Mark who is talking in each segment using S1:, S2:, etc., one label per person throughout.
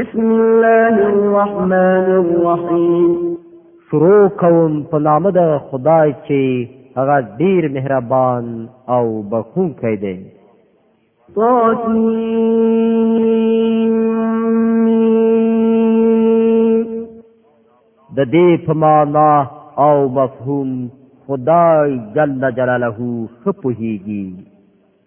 S1: بسم الله الرحمن الرحیم
S2: شروع کوم په نام د خدای چې هغه ډیر مهربان او بخښونکی دی د دې په معنا او مفهوم خدای جل جلاله خپوهیږي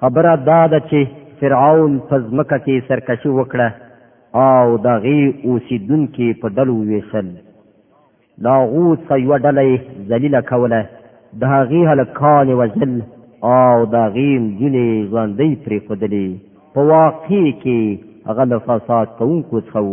S2: خبره دا ده چې فرعون په ځمکه کې سرکشي وکړه او د هغې اوسېدونکي په ډلو وویشل د هغو څخه یوه ډله یې ذلیله کوله د هغې هلکان یې وژل او د هغې نجونې ژوندۍ پرېښودلې په واقع کې هغه له فساد کوونکو
S1: څخه
S2: و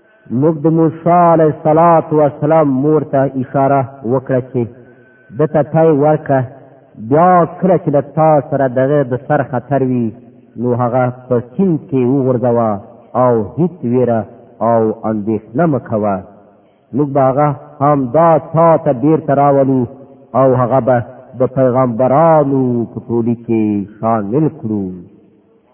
S2: موږ د موسی علیه الصلاۃ والسلام مور ته اشاره وکړه چې د تای ورکه بیا کله چې له تا سره دغه د سر خطر وي نو هغه په سیند کې وغورځوه او هیڅ ویره او اندېښنه مه کوه موږ به هغه همدا تا ته بېرته راولو او هغه به د پیغمبرانو په ټولي کې شامل کړو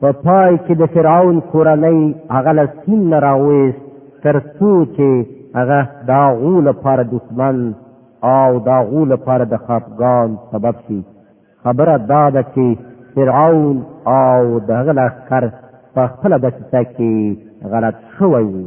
S2: په پای کې د فرعون کورنۍ هغه له سین نه راوېست تر څو چې هغه د هغو لپاره دښمن او د هغو لپاره د خفګان سبب شي خبره دا ده چې فرعون او د هغه لښکر په خپله دسیسه کې غلط شوی
S1: وو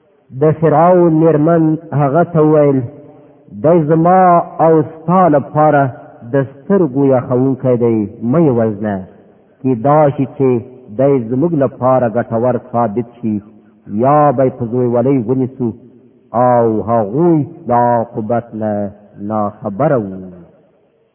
S2: د فرعون میرمن هغه ته ویل دی زما او ستا لپاره د سترګو یخوونکی دی مه یې وژنه کیدای شي چې دی زموږ لپاره ګټور ثابت شي یا به یې په زویولۍ ونیسو او هغوی د عاقبت نه ناخبره وو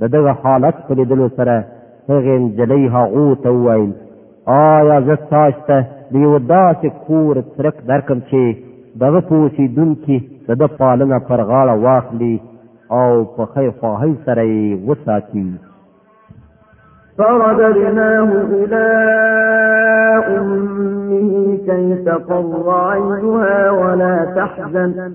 S2: د دغه حالت په لیدلو سره هغې نجلۍ هغو ته وویل آیا زه تاسو ته د یو داسې کور څرک درکم چې دغه په اوسېدونکي د ده پالنه پر غاړه واخلي او په ښۍ خواهۍ سره یې وساتي
S1: فرددناه إلى أمه كي تقر عينها ولا تحزن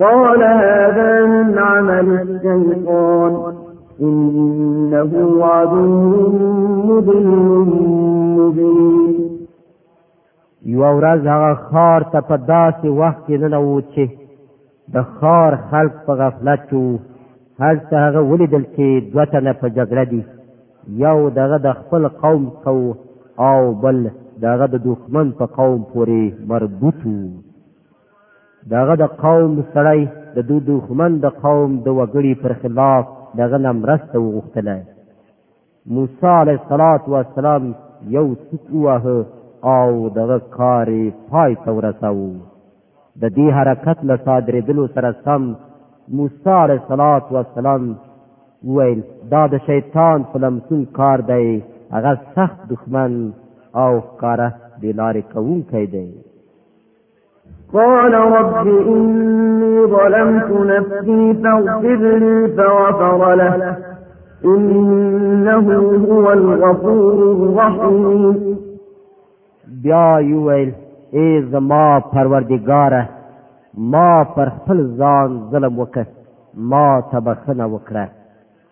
S1: قال هذا من عمل الشيطان إنه عدو مضل مبين
S2: یو ورځ هغه خار ته په داسې وخت کې نه وو چې د خار خلک په غفلت کې وو هلته هغه ولیدل چې دوه تنه په جګړه دي یو دغه د خپل قوم کو او بل دغه د دښمن په قوم پورې مربوط وو داغه د قوم سړی د دو دښمن د قوم د وګړي پر خلاف دغه نه مرسته وغوښتله موسی علیه الصلاۃ والسلام یو سوک وه او دغه کار پای ته ورساوه د دې حرکت له صادرېدلو سره سم موسی علیه الصلاۃ والسلام ویل دا د شیطان په لمسون کار دی هغه سخت دښمن او ښکاره د لارې کوونکی دی
S1: قال رب إني ظلمت نفسي فاغفر لي فغفر له إنه هو الغفور الرحيم
S2: بیا یویل ای زما پروردگاره ما پر خپل ځان ظلم وکړ ما تبخنه وکړه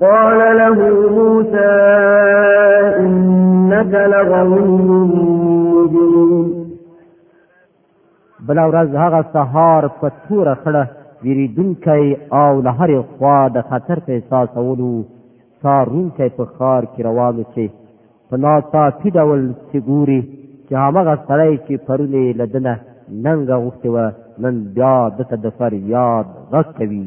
S1: قال له موسى إنك لغوي مبين
S2: بلا ورځ هغه سهار په توره خړه ویریدونکی او له هرې خوا د خطر په احساسولو څارونکی په ښار کې روان و چې په ناڅاپي ډول چې ګوري چې همغه سړی چې پرون یې له ده نه ننګه غوښتې وه نن بیا ده ته د فریاد غږ کوي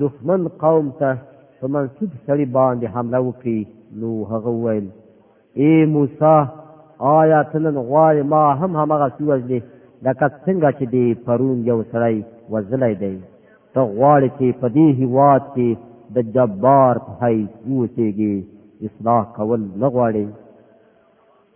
S2: دښمن قوم ته په منسوب سړي باندې حمله وکړي نو هغه وویل ای موسی آیا ته نن غواړې ما هم همغسې وژنې لکه څنګه چې دې پرون یو سړی وژلی دی ته غواړې چې په دې هیواد کې د جبار په حیث ووسېږې اصلاح کول نه غواړې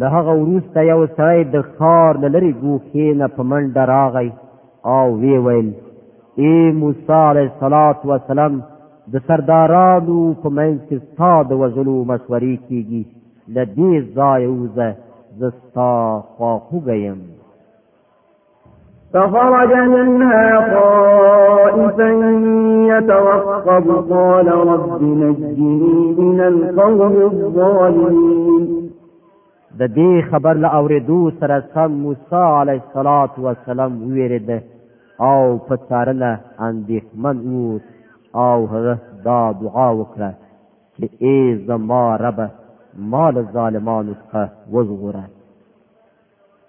S2: له هغه وروسته یو سړی د ښار له لرې ګوښې نه په منډه راغی او وی ویل ای موسی علیه الصلاة والسلام د سردارانو په منځ کې ستا د وژلو مشورې کیږي له دې ځایه وځه زه ستا خواخوږی یم
S1: فخرج منها خائفا يتوقب قال رب نجني من القوم الظالمين
S2: د دې خبر له اورېدو سره سم موسی علیه الصلاۃ والسلام ویریده او په څارنه اندېښمن وو او هغه دا دعا وکړه چې ای زما رب مال ظالمانو څخه
S1: وزغوره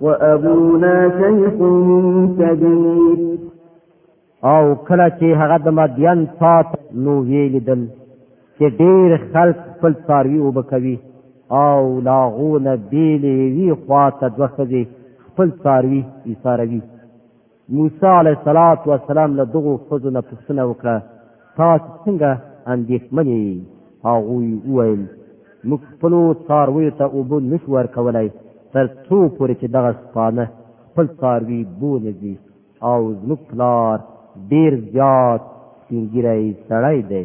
S1: وابونا شيخ كبير
S2: او کله چې هغه د مدین پات نو ویل دل چې ډیر خلک خپل څاروي وبکوي او لاغونه بیلې وی خواته دوخذي خپل څاروي ایثاروي موسی علیه الصلاة والسلام له دغو ښځو نه پوښتنه وکړه تاسو څنګه اندېښمنې یئ هغوی وویل موږ خپلو څارویو ته اوبه نشو ورکولی تر څو پورې چې دغه شپانه خپل څاروي بونه ځي او زموږ پلار ډېر زیات سپینګیری سړی دی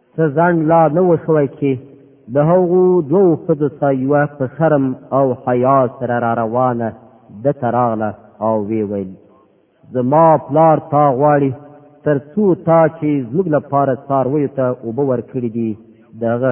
S1: څه ځنډ لا
S2: نه و شوی چې د هغو دوو ښځو څخه یوه په شرم او حیا سره را روانه ده ته راغله او وی ویل زما پلار تا غواړي تر څو تا چې زموږ لپاره څارویو ته اوبه ورکړي دي دغه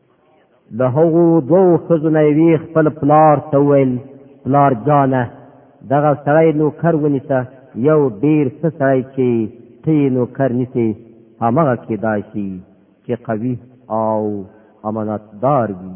S2: د هغو دوو ښځو نه یوې خپل پلار ته وویل پلار جانه دغه سړی نوکر ونیسه یو ډیر څه سړی چې ته یې نوکر نیسې همغه کېدای شي چې قوي او امانتدار وي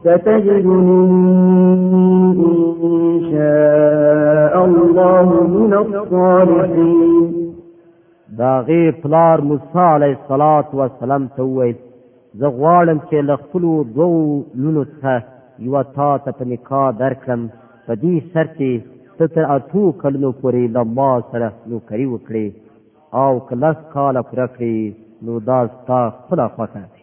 S1: ستجدني إن شاء الله من الصالحين
S2: دا غي پلار موسی عليه الصلاة والسلام ته وویل زه غواړم چې له خپل دوو لونو څخه یو تا ته په نکاح درکړم په دې سر کې ته تر اتو کلونو پورې له ما سره نوکري وکړي او کلس کاله پوره کړي نو دا ستا خپله خوښه
S1: ده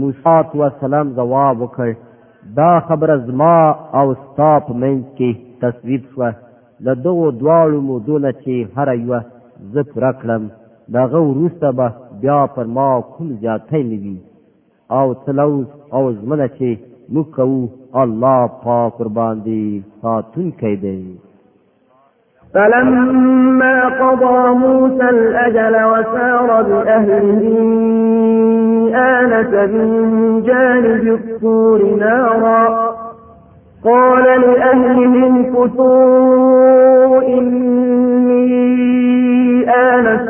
S2: موسی تو السلام ځواب وکړ دا خبره زما او ستا په منځ کې تصویب شوه له دغو دواړو مودو نه چې هره یوه زه پوره کړم د هغه وروسته به بیا پر ما کوم زیاتی نه وي او څه لوز او ژمنه چې موږ کوو الله پاک ورباندې ساتونکی دی
S1: فلما قضى موسى الأجل وسار بأهله آنس من جانب الطور نارا قال لأهلهم كتوا إني آنست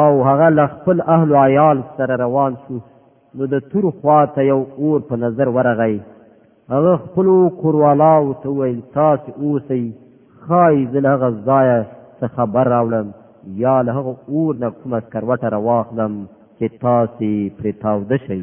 S2: او هغه له خپل اهل او عیال سره روان شو نو د تور خوا ته یو اور په نظر ورغی هغه خپل کوروالاو ته ویل تاسو اوسئ ښایي زه له هغه ځایه څه خبر راوړم یا له هغه اور نه کومه سکروټه راواخلم چې تاسو پرې تاوده شئ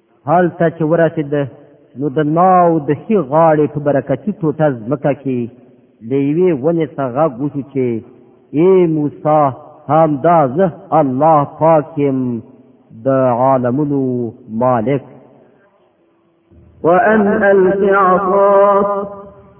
S2: هلته چې ورسېد نو د ناو د ښي غاړې په برکتي ټوټه ځمکه کې له یوې ونې څخه غږ وشو چې ای موسی همدا زه الله پاک یم د عالمونو مالک
S1: وأن ألق عصاك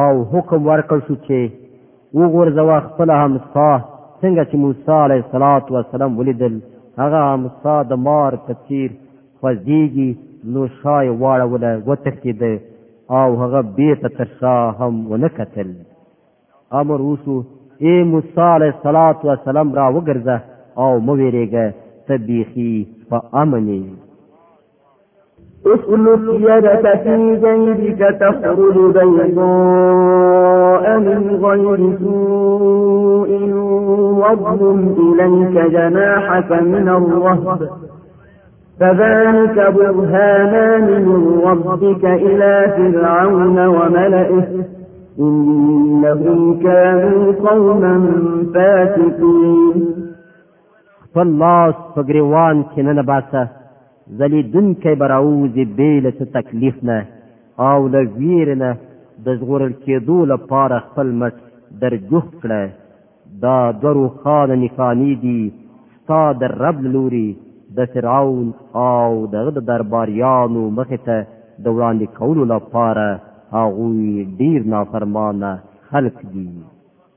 S2: او حکم ورکړ شو چې وغورځوه خپل همسا څنګه چې موسی علیه الصلاۃ والسلام ولیدل هغه همسا د مار په څیر خوځېږي نو شای واړوله وتښتېده او هغه بیرته تر شا هم ونه کتل امر وشو ای موسی علیه الصلاۃ والسلام را وګرځه او مو ویریږه ته بیخي په امن یې
S1: اسلك يدك في جيبك تخرج بيضاء من غير سوء واضم إليك جناحك من الرهب فذلك برهانان من ربك إلى فرعون وملئه إنهم كانوا قوما فاسقين
S2: خپل لاس په ګریوان کې نه نباسه ځلیدونکی به راووځي بې له څه تکلیف نه او له ویرې نه د ژغورل کېدو لپاره خپل مټ در جوخت کړه دا دو روښانه نښانې دي ستا د رب له لوري د فرعون او دغه د درباریانو مخې ته د وړاندې کولو لپاره هغوی ډیر نافرمانه خلق دي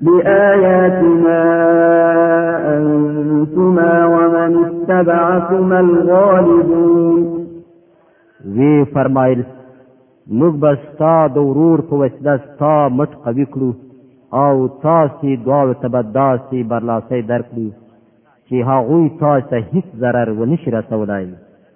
S1: بآياتنا أنتما ومن اتبعكما الغالبون
S2: وی فرمایل موږ به ستا د ورور په وسیله ستا مټ قوي کړو او تاسو دواړو ته به داسې برلاسي درکړو چې هغوی تاسو ته هیڅ ضرر ونشي رسولای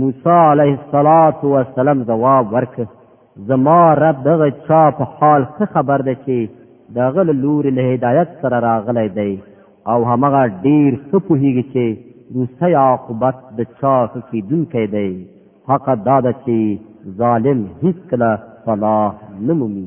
S2: موسی علیه الصلاة والسلام جواب ورکړ زما رب دغه چا په حال ښه خبر دی چې دغه له لورې له هدایت سره راغلی دی او همغه ډیر ښه پوهیږي چې روسي عاقبت د چا ښه کیدونکی دی حق دا ده چې ظالم
S1: هیڅکله فلاح نه مومي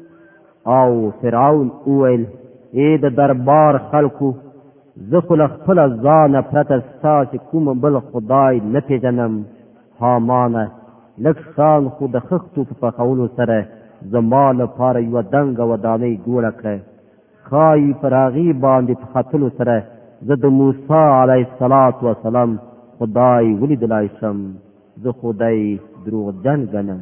S2: او فرعون اویل اے د دربار خلکو زه خو له خپل ځانه پرته ستاسو کوم بل خدای نه پیژنم هامانه لږ شان خو د خښتو په پخولو سره زما لپاره یوه دنګه ودانۍ جوړه کړه ښایي پر هغې باندې په ختلو سره زه د موسی علیه السلام وسلام خدای ولیدلای شم زه خدای دروغجن ګنم